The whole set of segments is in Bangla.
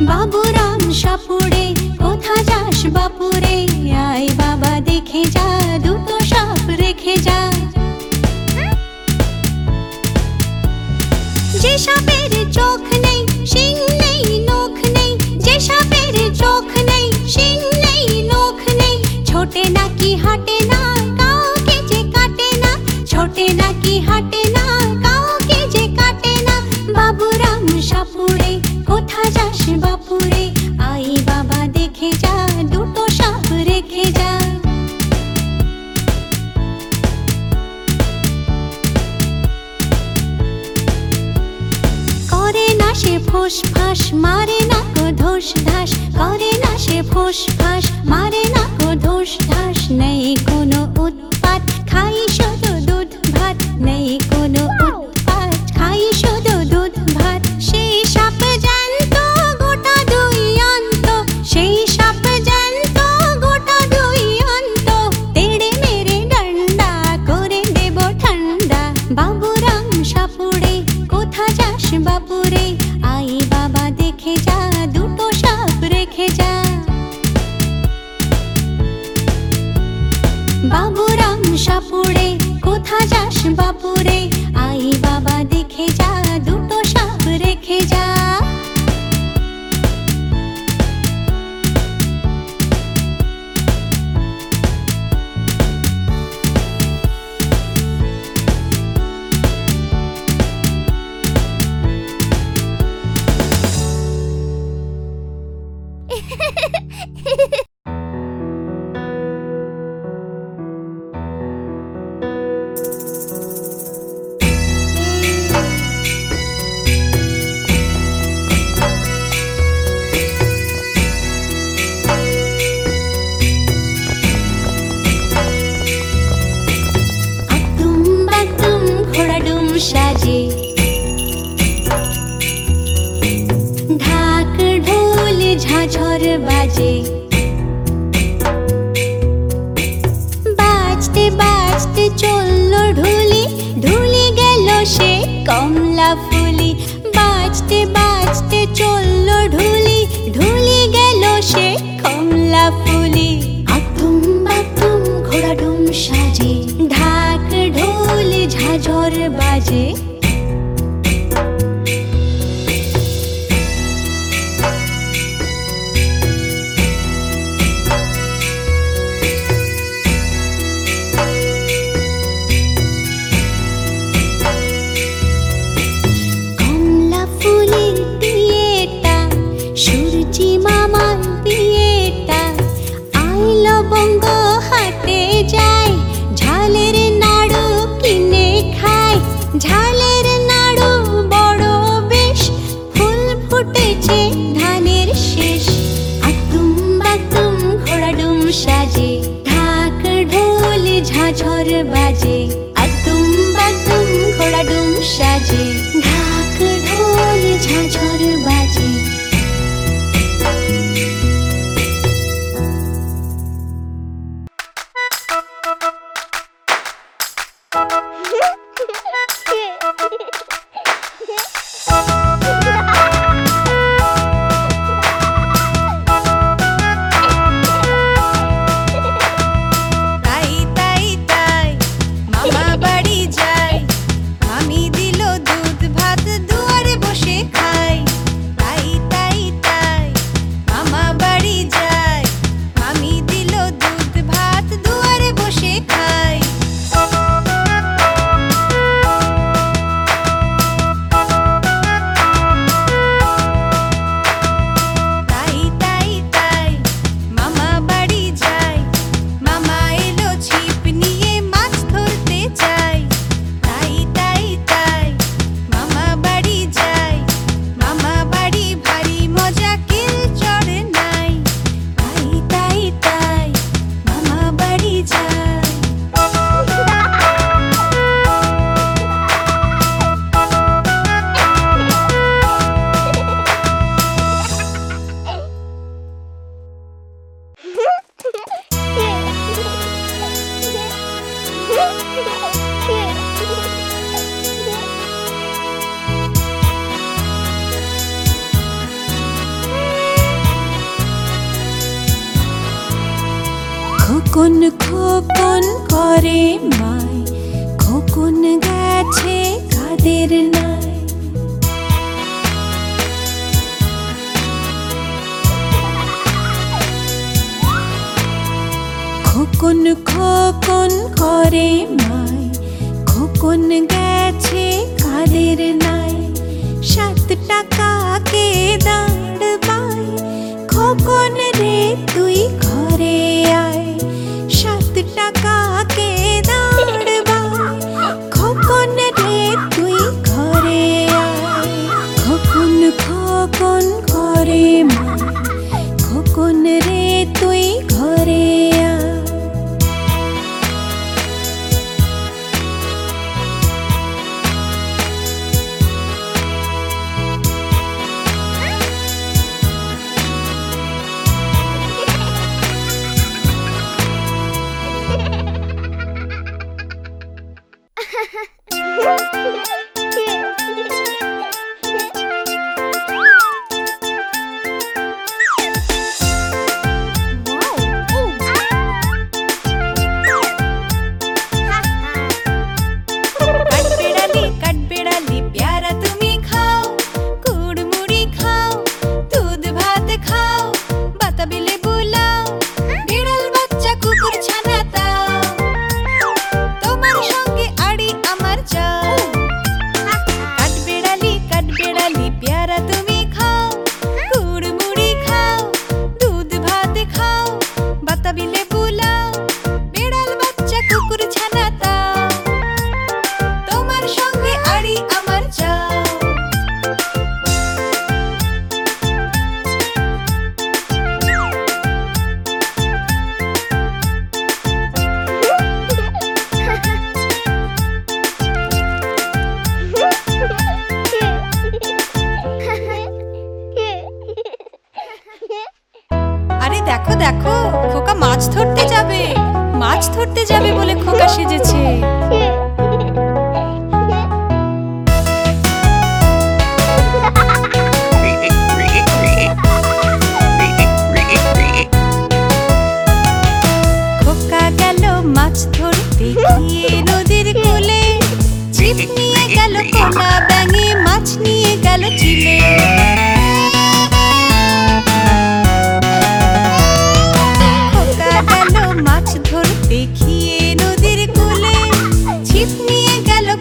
বাবুরাম সাপুরে কোথা যাস বাপুরে? আয় বাবা, দেখে যা, দুটো সাপ রেখে যা। যে সাপের চোখ নেই সিং নেই, নখ নেই। যে সাপের চোখ নেই সিং নেই, নখ নেই। ছোটে নাকি, হাঁটে না যে খোকন খোকন করে মাই খোকন গেছে কাদের নাই। খোকন খোকন করে মাই খোকন গেছে কাদের নাই। সাত টাকা কে দাঁড় পায় খোকন রে তুই con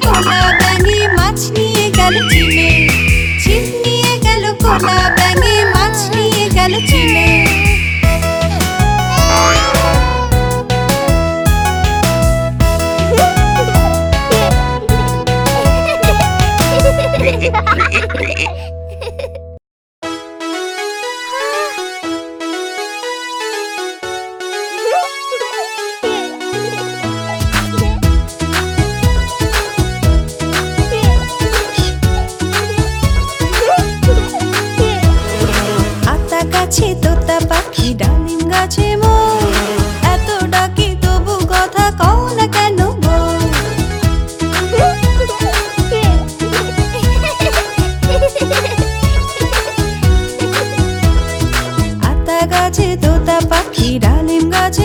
Come on, গাছে তোতা পাখি ডালিম গাছে